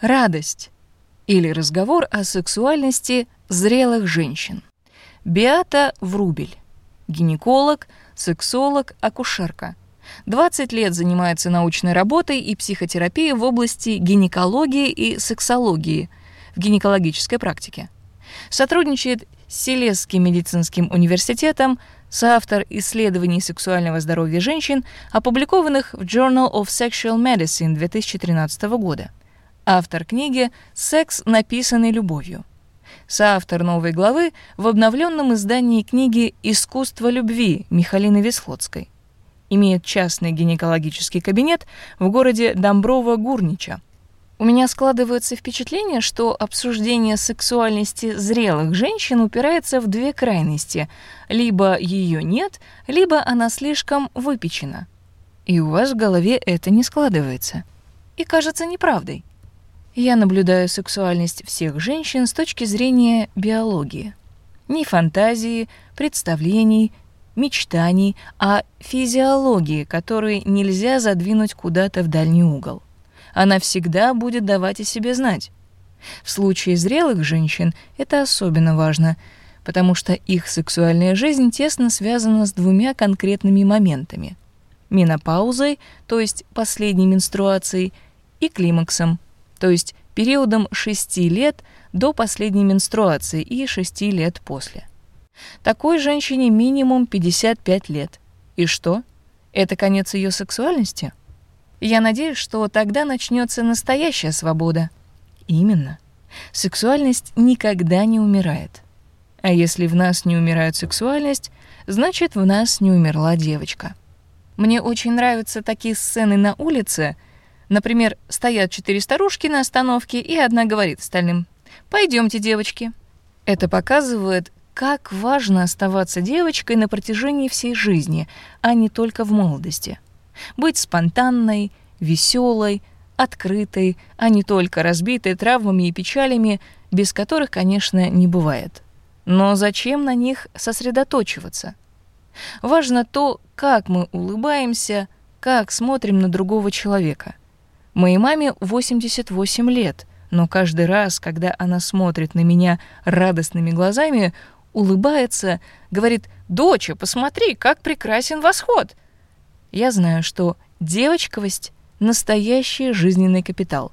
Радость или разговор о сексуальности зрелых женщин. Биата Врубель. Гинеколог, сексолог, акушерка. 20 лет занимается научной работой и психотерапией в области гинекологии и сексологии в гинекологической практике. Сотрудничает с Селесским медицинским университетом, соавтор исследований сексуального здоровья женщин, опубликованных в Journal of Sexual Medicine 2013 года. Автор книги «Секс, написанный любовью». Соавтор новой главы в обновленном издании книги «Искусство любви» Михалины Весхлодской. Имеет частный гинекологический кабинет в городе Домброво-Гурнича, у меня складывается впечатление, что обсуждение сексуальности зрелых женщин упирается в две крайности. Либо ее нет, либо она слишком выпечена. И у вас в голове это не складывается. И кажется неправдой. Я наблюдаю сексуальность всех женщин с точки зрения биологии. Не фантазии, представлений, мечтаний, а физиологии, которые нельзя задвинуть куда-то в дальний угол она всегда будет давать о себе знать. В случае зрелых женщин это особенно важно, потому что их сексуальная жизнь тесно связана с двумя конкретными моментами – менопаузой, то есть последней менструацией, и климаксом, то есть периодом 6 лет до последней менструации и 6 лет после. Такой женщине минимум 55 лет. И что? Это конец ее сексуальности? Я надеюсь, что тогда начнется настоящая свобода. Именно. Сексуальность никогда не умирает. А если в нас не умирает сексуальность, значит, в нас не умерла девочка. Мне очень нравятся такие сцены на улице. Например, стоят четыре старушки на остановке, и одна говорит остальным «Пойдемте, девочки». Это показывает, как важно оставаться девочкой на протяжении всей жизни, а не только в молодости быть спонтанной, веселой, открытой, а не только разбитой травмами и печалями, без которых, конечно, не бывает. Но зачем на них сосредоточиваться? Важно то, как мы улыбаемся, как смотрим на другого человека. Моей маме 88 лет, но каждый раз, когда она смотрит на меня радостными глазами, улыбается, говорит «Доча, посмотри, как прекрасен восход!» я знаю, что девочковость — настоящий жизненный капитал.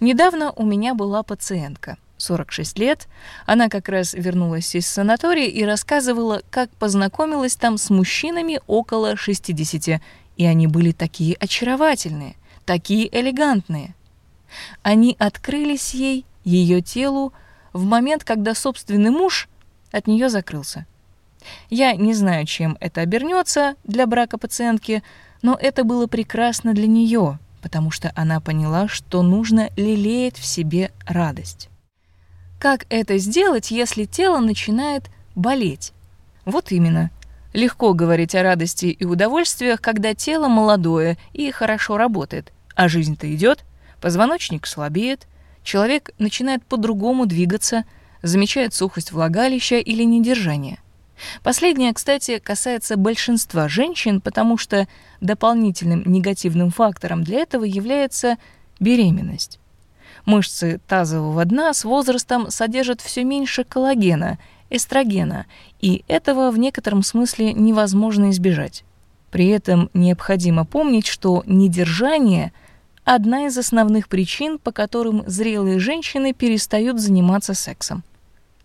Недавно у меня была пациентка, 46 лет. Она как раз вернулась из санатория и рассказывала, как познакомилась там с мужчинами около 60, и они были такие очаровательные, такие элегантные. Они открылись ей, ее телу, в момент, когда собственный муж от нее закрылся. Я не знаю, чем это обернется для брака пациентки, но это было прекрасно для нее, потому что она поняла, что нужно лелеять в себе радость. Как это сделать, если тело начинает болеть? Вот именно. Легко говорить о радости и удовольствиях, когда тело молодое и хорошо работает, а жизнь-то идет, позвоночник слабеет, человек начинает по-другому двигаться, замечает сухость влагалища или недержание. Последнее, кстати, касается большинства женщин, потому что дополнительным негативным фактором для этого является беременность. Мышцы тазового дна с возрастом содержат все меньше коллагена, эстрогена, и этого в некотором смысле невозможно избежать. При этом необходимо помнить, что недержание – одна из основных причин, по которым зрелые женщины перестают заниматься сексом.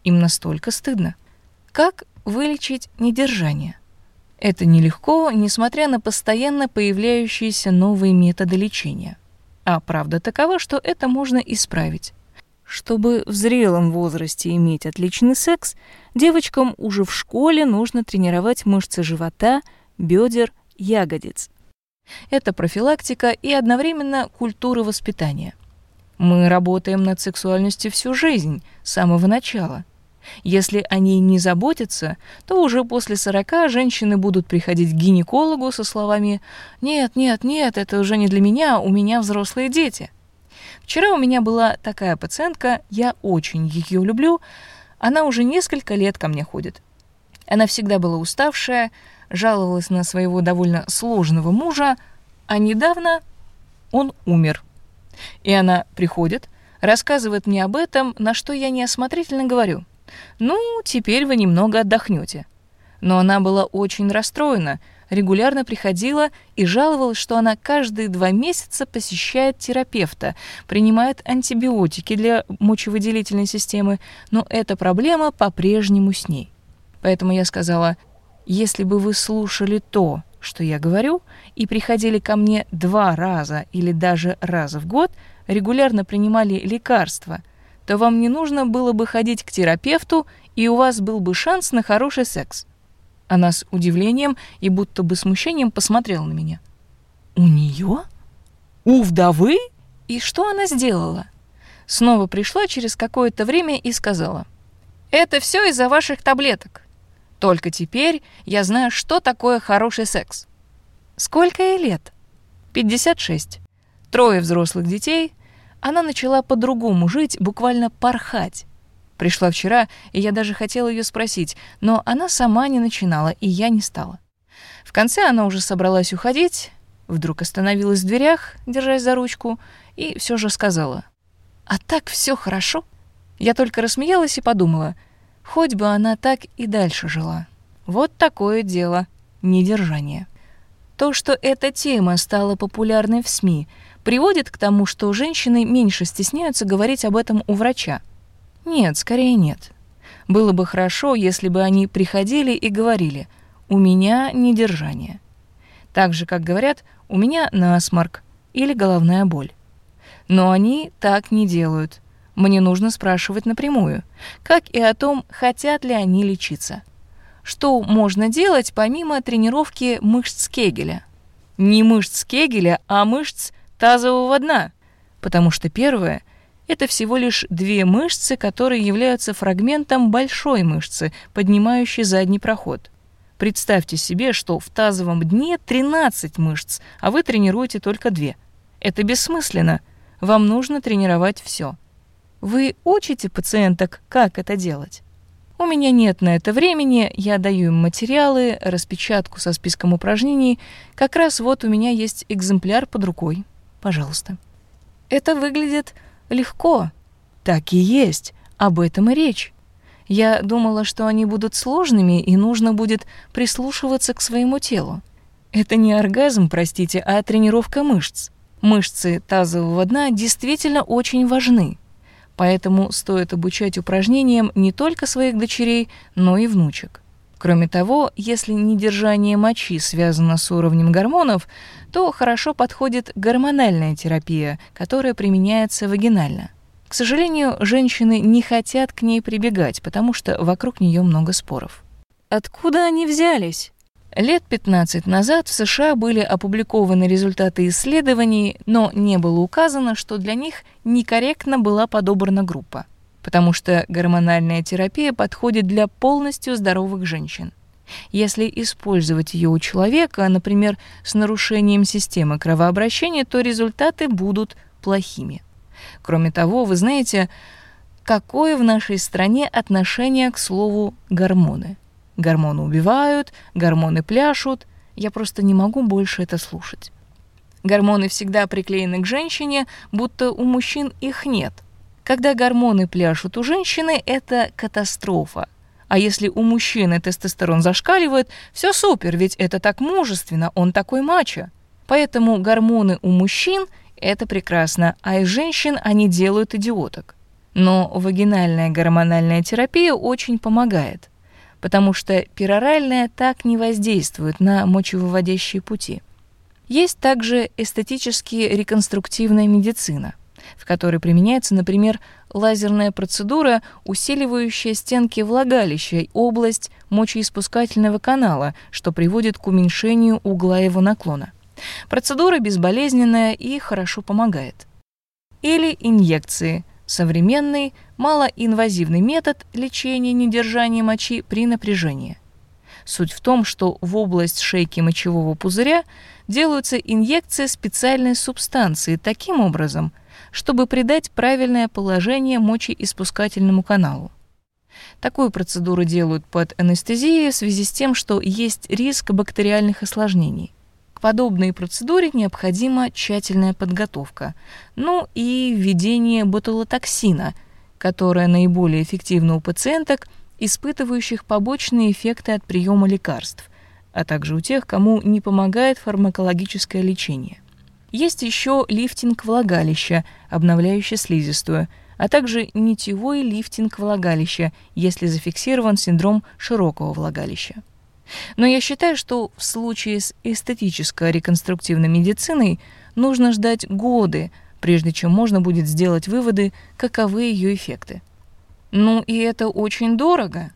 Им настолько стыдно. Как вылечить недержание. Это нелегко, несмотря на постоянно появляющиеся новые методы лечения. А правда такова, что это можно исправить. Чтобы в зрелом возрасте иметь отличный секс, девочкам уже в школе нужно тренировать мышцы живота, бедер, ягодиц. Это профилактика и одновременно культура воспитания. Мы работаем над сексуальностью всю жизнь, с самого начала – если о ней не заботятся, то уже после 40 женщины будут приходить к гинекологу со словами «Нет, нет, нет, это уже не для меня, у меня взрослые дети». Вчера у меня была такая пациентка, я очень ее люблю, она уже несколько лет ко мне ходит. Она всегда была уставшая, жаловалась на своего довольно сложного мужа, а недавно он умер. И она приходит, рассказывает мне об этом, на что я неосмотрительно говорю. «Ну, теперь вы немного отдохнете». Но она была очень расстроена, регулярно приходила и жаловалась, что она каждые два месяца посещает терапевта, принимает антибиотики для мочевыделительной системы, но эта проблема по-прежнему с ней. Поэтому я сказала, если бы вы слушали то, что я говорю, и приходили ко мне два раза или даже раз в год, регулярно принимали лекарства, то вам не нужно было бы ходить к терапевту, и у вас был бы шанс на хороший секс. Она с удивлением и будто бы смущением посмотрела на меня. «У нее? У вдовы?» И что она сделала? Снова пришла через какое-то время и сказала. «Это все из-за ваших таблеток. Только теперь я знаю, что такое хороший секс». «Сколько ей лет?» «56. Трое взрослых детей. Она начала по-другому жить, буквально порхать. Пришла вчера, и я даже хотела ее спросить, но она сама не начинала, и я не стала. В конце она уже собралась уходить, вдруг остановилась в дверях, держась за ручку, и все же сказала. «А так все хорошо». Я только рассмеялась и подумала, хоть бы она так и дальше жила. Вот такое дело, недержание. То, что эта тема стала популярной в СМИ, приводит к тому, что женщины меньше стесняются говорить об этом у врача. Нет, скорее нет. Было бы хорошо, если бы они приходили и говорили «у меня недержание». Так же, как говорят «у меня насморк» или «головная боль». Но они так не делают. Мне нужно спрашивать напрямую, как и о том, хотят ли они лечиться. Что можно делать помимо тренировки мышц Кегеля? Не мышц Кегеля, а мышц тазового дна, потому что первое это всего лишь две мышцы, которые являются фрагментом большой мышцы, поднимающей задний проход. Представьте себе, что в тазовом дне 13 мышц, а вы тренируете только две. Это бессмысленно. Вам нужно тренировать все. Вы учите пациенток, как это делать? У меня нет на это времени, я даю им материалы, распечатку со списком упражнений. Как раз вот у меня есть экземпляр под рукой. Пожалуйста. Это выглядит Легко. Так и есть. Об этом и речь. Я думала, что они будут сложными, и нужно будет прислушиваться к своему телу. Это не оргазм, простите, а тренировка мышц. Мышцы тазового дна действительно очень важны. Поэтому стоит обучать упражнениям не только своих дочерей, но и внучек. Кроме того, если недержание мочи связано с уровнем гормонов, то хорошо подходит гормональная терапия, которая применяется вагинально. К сожалению, женщины не хотят к ней прибегать, потому что вокруг нее много споров. Откуда они взялись? Лет 15 назад в США были опубликованы результаты исследований, но не было указано, что для них некорректно была подобрана группа потому что гормональная терапия подходит для полностью здоровых женщин. Если использовать ее у человека, например, с нарушением системы кровообращения, то результаты будут плохими. Кроме того, вы знаете, какое в нашей стране отношение к слову гормоны? Гормоны убивают, гормоны пляшут. Я просто не могу больше это слушать. Гормоны всегда приклеены к женщине, будто у мужчин их нет – когда гормоны пляшут у женщины, это катастрофа. А если у мужчины тестостерон зашкаливает, все супер, ведь это так мужественно, он такой мачо. Поэтому гормоны у мужчин – это прекрасно, а из женщин они делают идиоток. Но вагинальная гормональная терапия очень помогает, потому что пероральная так не воздействует на мочевыводящие пути. Есть также эстетически реконструктивная медицина в которой применяется, например, лазерная процедура, усиливающая стенки влагалища и область мочеиспускательного канала, что приводит к уменьшению угла его наклона. Процедура безболезненная и хорошо помогает. Или инъекции – современный малоинвазивный метод лечения недержания мочи при напряжении. Суть в том, что в область шейки мочевого пузыря делаются инъекции специальной субстанции таким образом, чтобы придать правильное положение мочеиспускательному каналу. Такую процедуру делают под анестезией в связи с тем, что есть риск бактериальных осложнений. К подобной процедуре необходима тщательная подготовка, ну и введение ботулотоксина, которое наиболее эффективно у пациенток, испытывающих побочные эффекты от приема лекарств, а также у тех, кому не помогает фармакологическое лечение. Есть еще лифтинг влагалища, обновляющий слизистую, а также нитевой лифтинг влагалища, если зафиксирован синдром широкого влагалища. Но я считаю, что в случае с эстетической реконструктивной медициной нужно ждать годы, прежде чем можно будет сделать выводы, каковы ее эффекты. Ну и это очень дорого.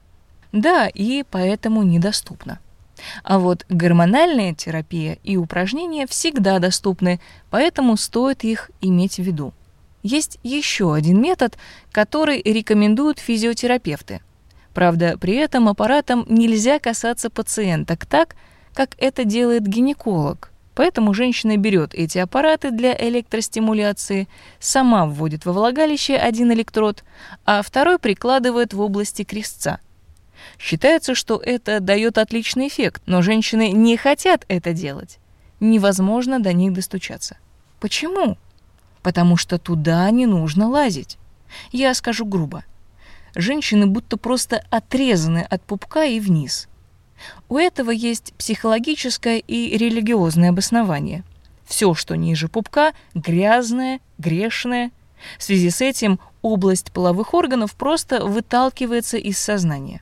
Да, и поэтому недоступно. А вот гормональная терапия и упражнения всегда доступны, поэтому стоит их иметь в виду. Есть еще один метод, который рекомендуют физиотерапевты. Правда, при этом аппаратом нельзя касаться пациенток так, как это делает гинеколог. Поэтому женщина берет эти аппараты для электростимуляции, сама вводит во влагалище один электрод, а второй прикладывает в области крестца. Считается, что это дает отличный эффект, но женщины не хотят это делать. Невозможно до них достучаться. Почему? Потому что туда не нужно лазить. Я скажу грубо. Женщины будто просто отрезаны от пупка и вниз. У этого есть психологическое и религиозное обоснование. Все, что ниже пупка, грязное, грешное. В связи с этим область половых органов просто выталкивается из сознания.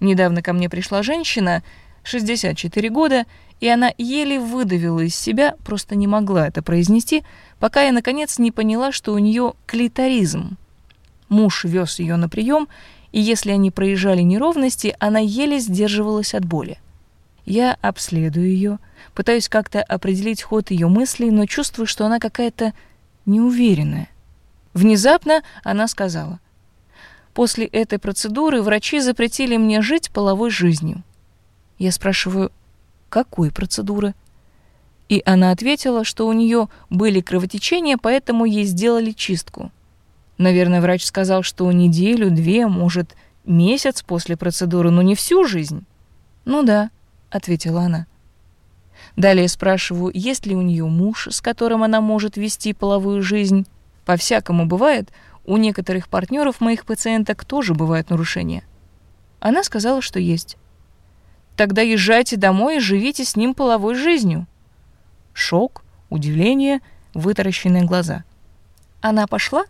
Недавно ко мне пришла женщина, 64 года, и она еле выдавила из себя, просто не могла это произнести, пока я, наконец, не поняла, что у нее клиторизм. Муж вез ее на прием, и если они проезжали неровности, она еле сдерживалась от боли. Я обследую ее, пытаюсь как-то определить ход ее мыслей, но чувствую, что она какая-то неуверенная. Внезапно она сказала — После этой процедуры врачи запретили мне жить половой жизнью. Я спрашиваю, какой процедуры? И она ответила, что у нее были кровотечения, поэтому ей сделали чистку. Наверное, врач сказал, что неделю, две, может, месяц после процедуры, но не всю жизнь. Ну да, ответила она. Далее спрашиваю, есть ли у нее муж, с которым она может вести половую жизнь. По-всякому бывает, у некоторых партнеров моих пациенток тоже бывают нарушения. Она сказала, что есть. Тогда езжайте домой и живите с ним половой жизнью. Шок, удивление, вытаращенные глаза. Она пошла?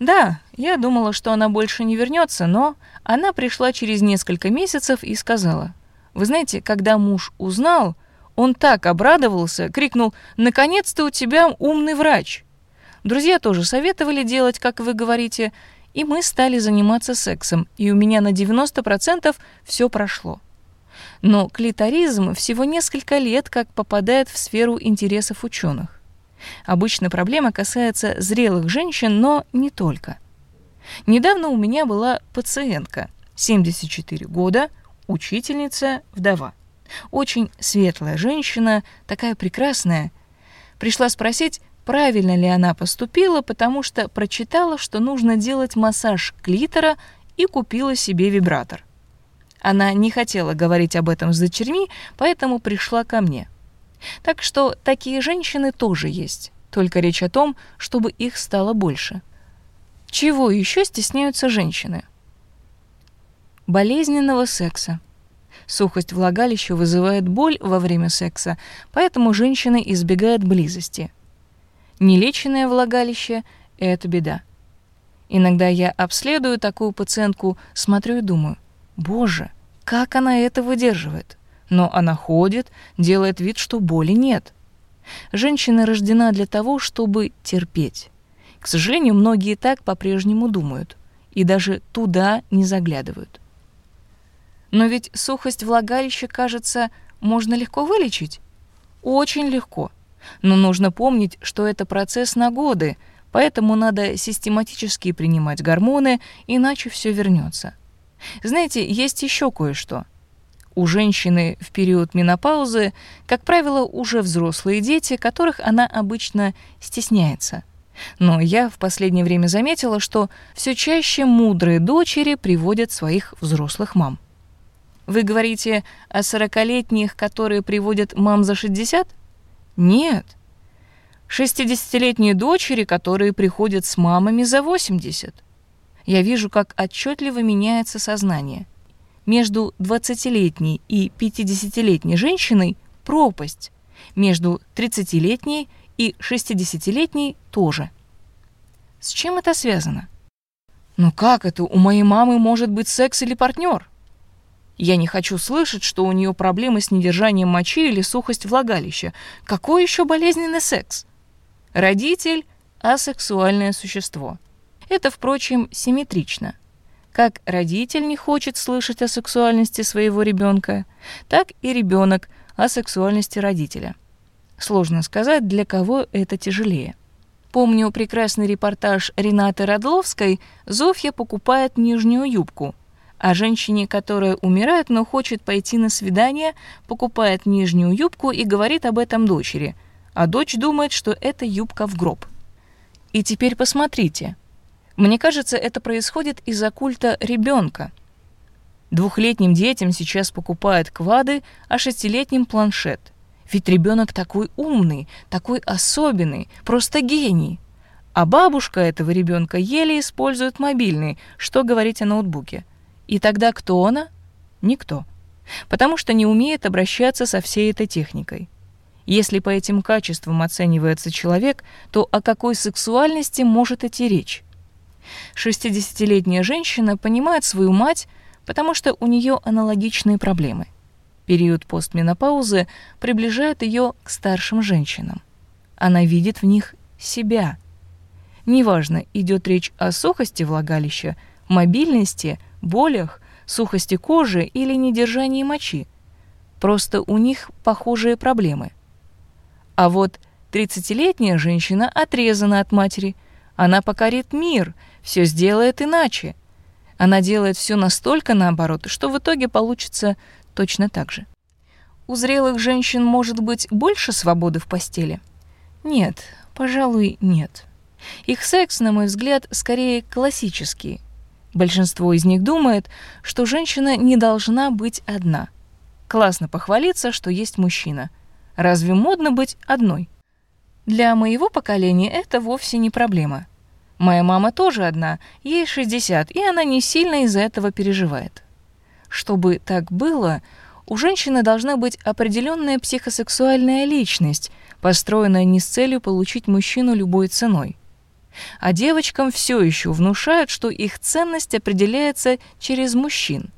Да, я думала, что она больше не вернется, но она пришла через несколько месяцев и сказала: "Вы знаете, когда муж узнал, он так обрадовался, крикнул: "Наконец-то у тебя умный врач!" Друзья тоже советовали делать, как вы говорите, и мы стали заниматься сексом, и у меня на 90% все прошло. Но клиторизм всего несколько лет как попадает в сферу интересов ученых. Обычно проблема касается зрелых женщин, но не только. Недавно у меня была пациентка, 74 года, учительница, вдова. Очень светлая женщина, такая прекрасная. Пришла спросить, правильно ли она поступила, потому что прочитала, что нужно делать массаж клитора и купила себе вибратор. Она не хотела говорить об этом с дочерьми, поэтому пришла ко мне. Так что такие женщины тоже есть, только речь о том, чтобы их стало больше. Чего еще стесняются женщины? Болезненного секса. Сухость влагалища вызывает боль во время секса, поэтому женщины избегают близости – Нелеченное влагалище — это беда. Иногда я обследую такую пациентку, смотрю и думаю, боже, как она это выдерживает? Но она ходит, делает вид, что боли нет. Женщина рождена для того, чтобы терпеть. К сожалению, многие так по-прежнему думают и даже туда не заглядывают. Но ведь сухость влагалища, кажется, можно легко вылечить. Очень легко. Но нужно помнить, что это процесс на годы, поэтому надо систематически принимать гормоны, иначе все вернется. Знаете, есть еще кое-что. У женщины в период менопаузы, как правило, уже взрослые дети, которых она обычно стесняется. Но я в последнее время заметила, что все чаще мудрые дочери приводят своих взрослых мам. Вы говорите о сорокалетних, которые приводят мам за 60? Нет. 60-летние дочери, которые приходят с мамами за 80. Я вижу, как отчетливо меняется сознание. Между 20-летней и 50-летней женщиной пропасть, между 30-летней и 60-летней тоже. С чем это связано? Ну как это у моей мамы может быть секс или партнер? Я не хочу слышать, что у нее проблемы с недержанием мочи или сухость влагалища. Какой еще болезненный секс? Родитель – асексуальное существо. Это, впрочем, симметрично. Как родитель не хочет слышать о сексуальности своего ребенка, так и ребенок о сексуальности родителя. Сложно сказать, для кого это тяжелее. Помню прекрасный репортаж Ренаты Родловской «Зофья покупает нижнюю юбку», о женщине, которая умирает, но хочет пойти на свидание, покупает нижнюю юбку и говорит об этом дочери, а дочь думает, что это юбка в гроб. И теперь посмотрите. Мне кажется, это происходит из-за культа ребенка. Двухлетним детям сейчас покупают квады, а шестилетним планшет. Ведь ребенок такой умный, такой особенный, просто гений. А бабушка этого ребенка еле использует мобильный, что говорить о ноутбуке. И тогда кто она? Никто. Потому что не умеет обращаться со всей этой техникой. Если по этим качествам оценивается человек, то о какой сексуальности может идти речь? 60-летняя женщина понимает свою мать, потому что у нее аналогичные проблемы. Период постменопаузы приближает ее к старшим женщинам. Она видит в них себя. Неважно, идет речь о сухости влагалища, мобильности, болях, сухости кожи или недержании мочи. Просто у них похожие проблемы. А вот 30-летняя женщина отрезана от матери. Она покорит мир, все сделает иначе. Она делает все настолько наоборот, что в итоге получится точно так же. У зрелых женщин может быть больше свободы в постели? Нет, пожалуй, нет. Их секс, на мой взгляд, скорее классический. Большинство из них думает, что женщина не должна быть одна. Классно похвалиться, что есть мужчина. Разве модно быть одной? Для моего поколения это вовсе не проблема. Моя мама тоже одна, ей 60, и она не сильно из-за этого переживает. Чтобы так было, у женщины должна быть определенная психосексуальная личность, построенная не с целью получить мужчину любой ценой. А девочкам все еще внушают, что их ценность определяется через мужчин.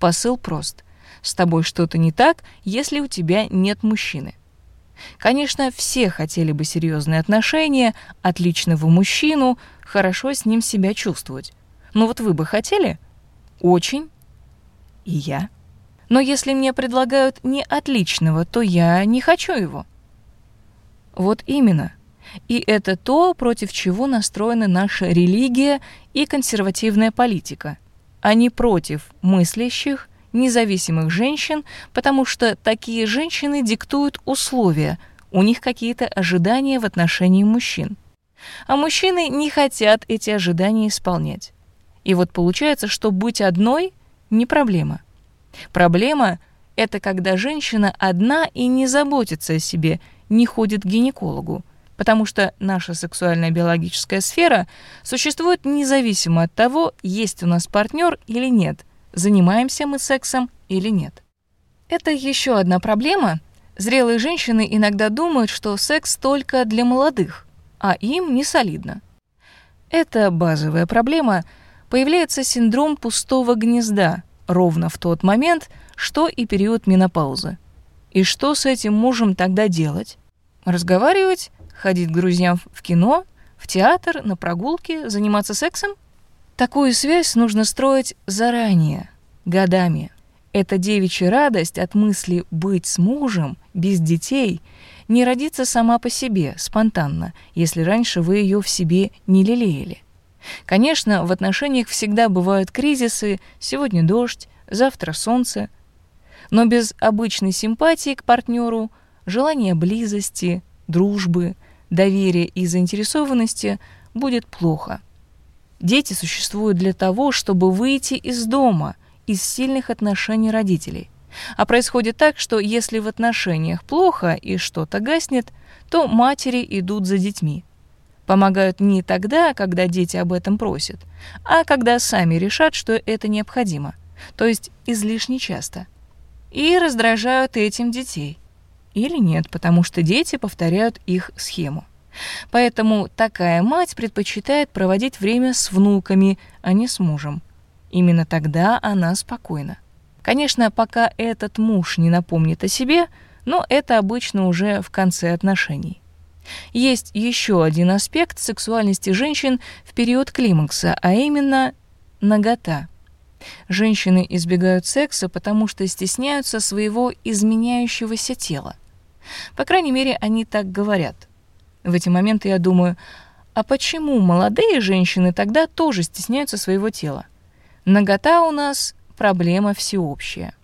Посыл прост. С тобой что-то не так, если у тебя нет мужчины. Конечно, все хотели бы серьезные отношения, отличного мужчину, хорошо с ним себя чувствовать. Но вот вы бы хотели? Очень и я. Но если мне предлагают не отличного, то я не хочу его. Вот именно. И это то, против чего настроены наша религия и консервативная политика, а не против мыслящих, независимых женщин, потому что такие женщины диктуют условия, у них какие-то ожидания в отношении мужчин. А мужчины не хотят эти ожидания исполнять. И вот получается, что быть одной – не проблема. Проблема – это когда женщина одна и не заботится о себе, не ходит к гинекологу, потому что наша сексуальная биологическая сфера существует независимо от того, есть у нас партнер или нет, занимаемся мы сексом или нет. Это еще одна проблема. Зрелые женщины иногда думают, что секс только для молодых, а им не солидно. Это базовая проблема – появляется синдром пустого гнезда ровно в тот момент, что и период менопаузы. И что с этим мужем тогда делать? Разговаривать, ходить к друзьям в кино, в театр, на прогулки, заниматься сексом? Такую связь нужно строить заранее, годами. Эта девичья радость от мысли быть с мужем, без детей, не родится сама по себе, спонтанно, если раньше вы ее в себе не лелеяли. Конечно, в отношениях всегда бывают кризисы, сегодня дождь, завтра солнце. Но без обычной симпатии к партнеру, желания близости, дружбы, доверия и заинтересованности будет плохо. Дети существуют для того, чтобы выйти из дома из сильных отношений родителей. А происходит так, что если в отношениях плохо и что-то гаснет, то матери идут за детьми. Помогают не тогда, когда дети об этом просят, а когда сами решат, что это необходимо, то есть излишне часто. И раздражают этим детей. Или нет, потому что дети повторяют их схему. Поэтому такая мать предпочитает проводить время с внуками, а не с мужем. Именно тогда она спокойна. Конечно, пока этот муж не напомнит о себе, но это обычно уже в конце отношений. Есть еще один аспект сексуальности женщин в период климакса, а именно нагота. Женщины избегают секса, потому что стесняются своего изменяющегося тела. По крайней мере, они так говорят. В эти моменты я думаю, а почему молодые женщины тогда тоже стесняются своего тела? Нагота у нас проблема всеобщая.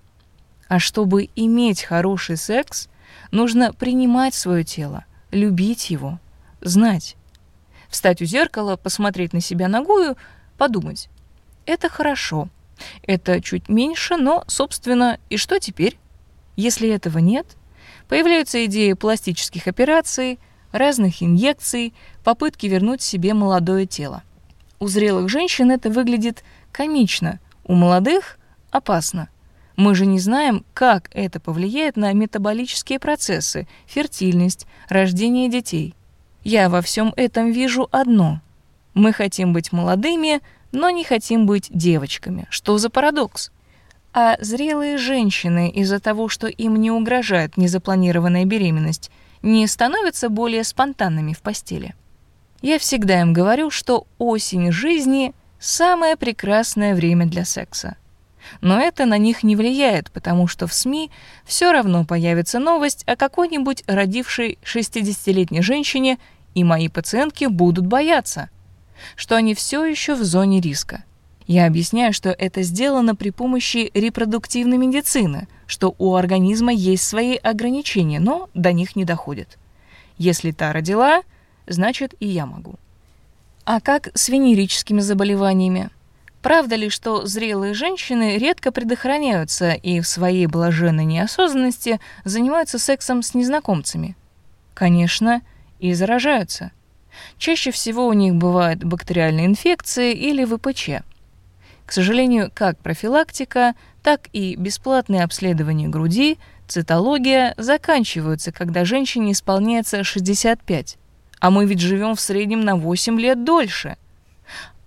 А чтобы иметь хороший секс, нужно принимать свое тело, любить его, знать. Встать у зеркала, посмотреть на себя ногую, подумать. Это хорошо. Это чуть меньше, но, собственно, и что теперь? Если этого нет, появляются идеи пластических операций, разных инъекций, попытки вернуть себе молодое тело. У зрелых женщин это выглядит комично, у молодых опасно. Мы же не знаем, как это повлияет на метаболические процессы, фертильность, рождение детей. Я во всем этом вижу одно. Мы хотим быть молодыми, но не хотим быть девочками. Что за парадокс? А зрелые женщины из-за того, что им не угрожает незапланированная беременность, не становятся более спонтанными в постели. Я всегда им говорю, что осень жизни – самое прекрасное время для секса. Но это на них не влияет, потому что в СМИ все равно появится новость о какой-нибудь родившей 60-летней женщине, и мои пациентки будут бояться, что они все еще в зоне риска. Я объясняю, что это сделано при помощи репродуктивной медицины, что у организма есть свои ограничения, но до них не доходит. Если та родила, значит и я могу. А как с венерическими заболеваниями? Правда ли, что зрелые женщины редко предохраняются и в своей блаженной неосознанности занимаются сексом с незнакомцами? Конечно, и заражаются. Чаще всего у них бывают бактериальные инфекции или ВПЧ. К сожалению, как профилактика, так и бесплатные обследования груди, цитология заканчиваются, когда женщине исполняется 65. А мы ведь живем в среднем на 8 лет дольше –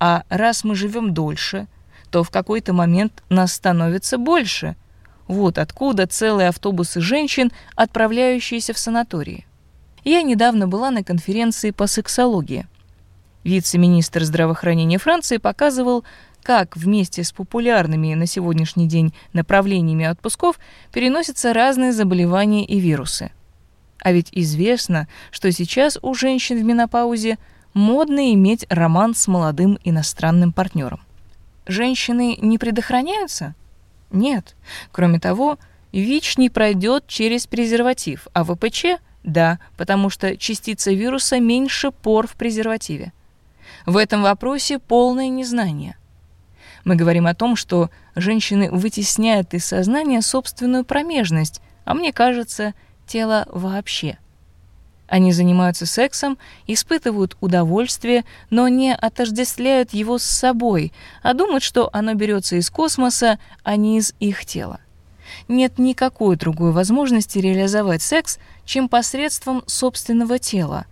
а раз мы живем дольше, то в какой-то момент нас становится больше. Вот откуда целые автобусы женщин, отправляющиеся в санатории. Я недавно была на конференции по сексологии. Вице-министр здравоохранения Франции показывал, как вместе с популярными на сегодняшний день направлениями отпусков переносятся разные заболевания и вирусы. А ведь известно, что сейчас у женщин в менопаузе – модно иметь роман с молодым иностранным партнером. Женщины не предохраняются? Нет. Кроме того, ВИЧ не пройдет через презерватив, а ВПЧ – да, потому что частица вируса меньше пор в презервативе. В этом вопросе полное незнание. Мы говорим о том, что женщины вытесняют из сознания собственную промежность, а мне кажется, тело вообще – они занимаются сексом, испытывают удовольствие, но не отождествляют его с собой, а думают, что оно берется из космоса, а не из их тела. Нет никакой другой возможности реализовать секс, чем посредством собственного тела,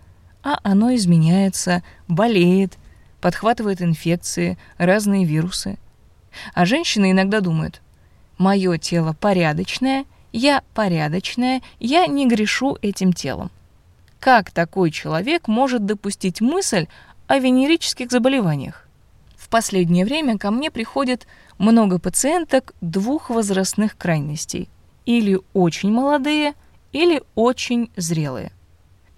а оно изменяется, болеет, подхватывает инфекции, разные вирусы. А женщины иногда думают, мое тело порядочное, я порядочная, я не грешу этим телом. Как такой человек может допустить мысль о венерических заболеваниях? В последнее время ко мне приходит много пациенток двух возрастных крайностей. Или очень молодые, или очень зрелые.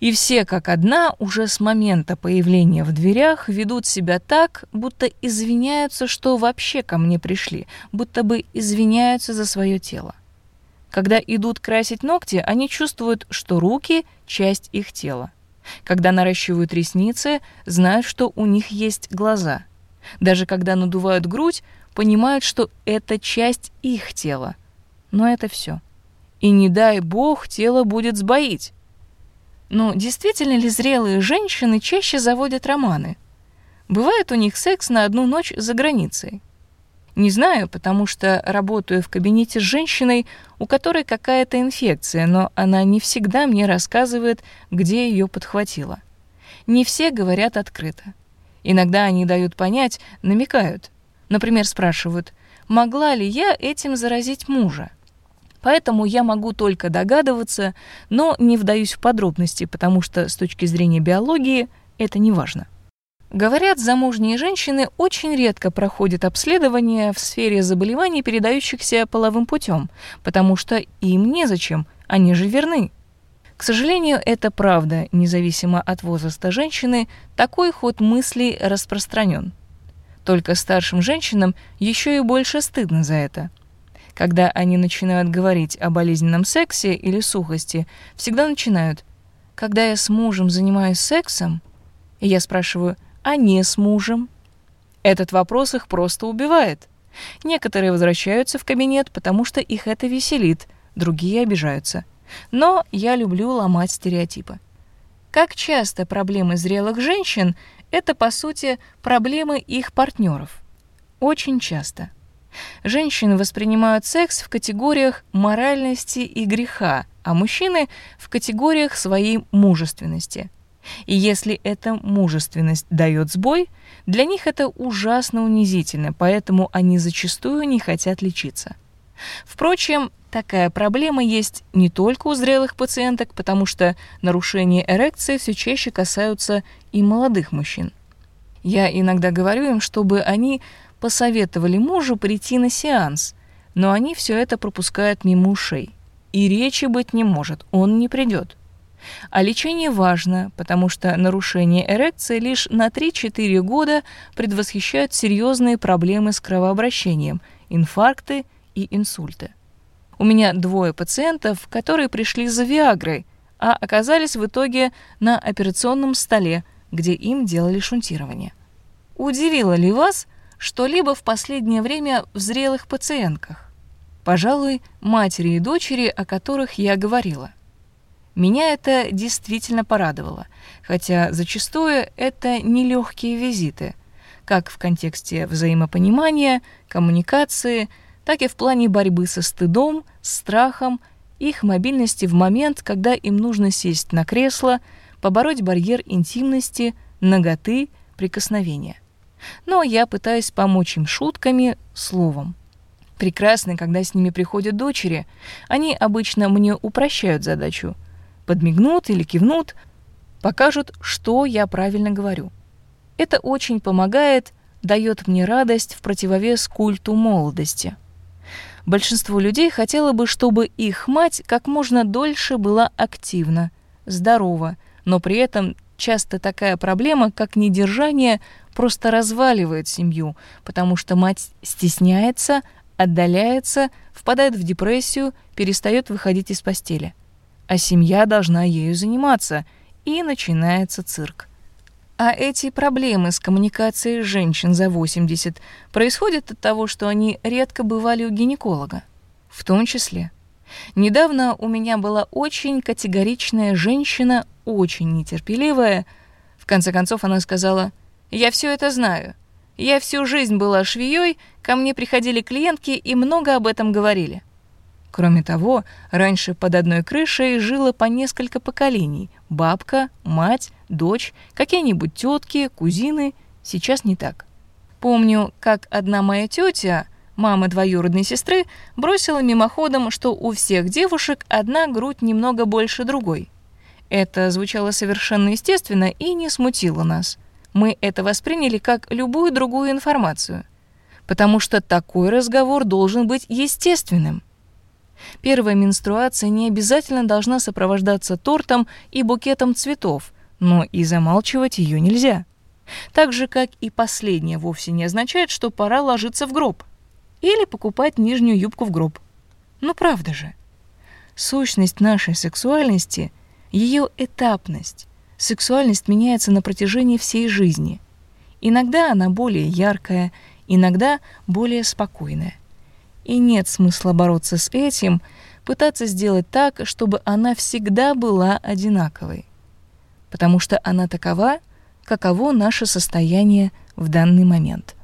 И все как одна уже с момента появления в дверях ведут себя так, будто извиняются, что вообще ко мне пришли, будто бы извиняются за свое тело. Когда идут красить ногти, они чувствуют, что руки – часть их тела. Когда наращивают ресницы, знают, что у них есть глаза. Даже когда надувают грудь, понимают, что это часть их тела. Но это все. И не дай бог, тело будет сбоить. Но действительно ли зрелые женщины чаще заводят романы? Бывает у них секс на одну ночь за границей. Не знаю, потому что работаю в кабинете с женщиной, у которой какая-то инфекция, но она не всегда мне рассказывает, где ее подхватила. Не все говорят открыто. Иногда они дают понять, намекают. Например, спрашивают, могла ли я этим заразить мужа? Поэтому я могу только догадываться, но не вдаюсь в подробности, потому что с точки зрения биологии это не важно. Говорят, замужние женщины очень редко проходят обследование в сфере заболеваний, передающихся половым путем, потому что им незачем, они же верны. К сожалению, это правда, независимо от возраста женщины, такой ход мыслей распространен. Только старшим женщинам еще и больше стыдно за это – когда они начинают говорить о болезненном сексе или сухости, всегда начинают «Когда я с мужем занимаюсь сексом?» И я спрашиваю «А не с мужем?» Этот вопрос их просто убивает. Некоторые возвращаются в кабинет, потому что их это веселит, другие обижаются. Но я люблю ломать стереотипы. Как часто проблемы зрелых женщин — это, по сути, проблемы их партнеров? Очень часто. Женщины воспринимают секс в категориях моральности и греха, а мужчины — в категориях своей мужественности. И если эта мужественность дает сбой, для них это ужасно унизительно, поэтому они зачастую не хотят лечиться. Впрочем, такая проблема есть не только у зрелых пациенток, потому что нарушения эрекции все чаще касаются и молодых мужчин. Я иногда говорю им, чтобы они посоветовали мужу прийти на сеанс, но они все это пропускают мимо ушей. И речи быть не может, он не придет. А лечение важно, потому что нарушение эрекции лишь на 3-4 года предвосхищают серьезные проблемы с кровообращением, инфаркты и инсульты. У меня двое пациентов, которые пришли за Виагрой, а оказались в итоге на операционном столе, где им делали шунтирование. Удивило ли вас, что-либо в последнее время в зрелых пациентках. Пожалуй, матери и дочери, о которых я говорила. Меня это действительно порадовало, хотя зачастую это нелегкие визиты, как в контексте взаимопонимания, коммуникации, так и в плане борьбы со стыдом, страхом, их мобильности в момент, когда им нужно сесть на кресло, побороть барьер интимности, ноготы, прикосновения но я пытаюсь помочь им шутками, словом. Прекрасно, когда с ними приходят дочери. Они обычно мне упрощают задачу. Подмигнут или кивнут, покажут, что я правильно говорю. Это очень помогает, дает мне радость в противовес культу молодости. Большинство людей хотело бы, чтобы их мать как можно дольше была активна, здорова, но при этом часто такая проблема, как недержание, просто разваливает семью, потому что мать стесняется, отдаляется, впадает в депрессию, перестает выходить из постели. А семья должна ею заниматься, и начинается цирк. А эти проблемы с коммуникацией женщин за 80 происходят от того, что они редко бывали у гинеколога. В том числе. Недавно у меня была очень категоричная женщина, очень нетерпеливая. В конце концов она сказала – я все это знаю. Я всю жизнь была швеей, ко мне приходили клиентки и много об этом говорили. Кроме того, раньше под одной крышей жило по несколько поколений. Бабка, мать, дочь, какие-нибудь тетки, кузины. Сейчас не так. Помню, как одна моя тетя, мама двоюродной сестры, бросила мимоходом, что у всех девушек одна грудь немного больше другой. Это звучало совершенно естественно и не смутило нас мы это восприняли как любую другую информацию, потому что такой разговор должен быть естественным. Первая менструация не обязательно должна сопровождаться тортом и букетом цветов, но и замалчивать ее нельзя. Так же, как и последнее вовсе не означает, что пора ложиться в гроб или покупать нижнюю юбку в гроб. Ну правда же. Сущность нашей сексуальности, ее этапность, Сексуальность меняется на протяжении всей жизни. Иногда она более яркая, иногда более спокойная. И нет смысла бороться с этим, пытаться сделать так, чтобы она всегда была одинаковой. Потому что она такова, каково наше состояние в данный момент –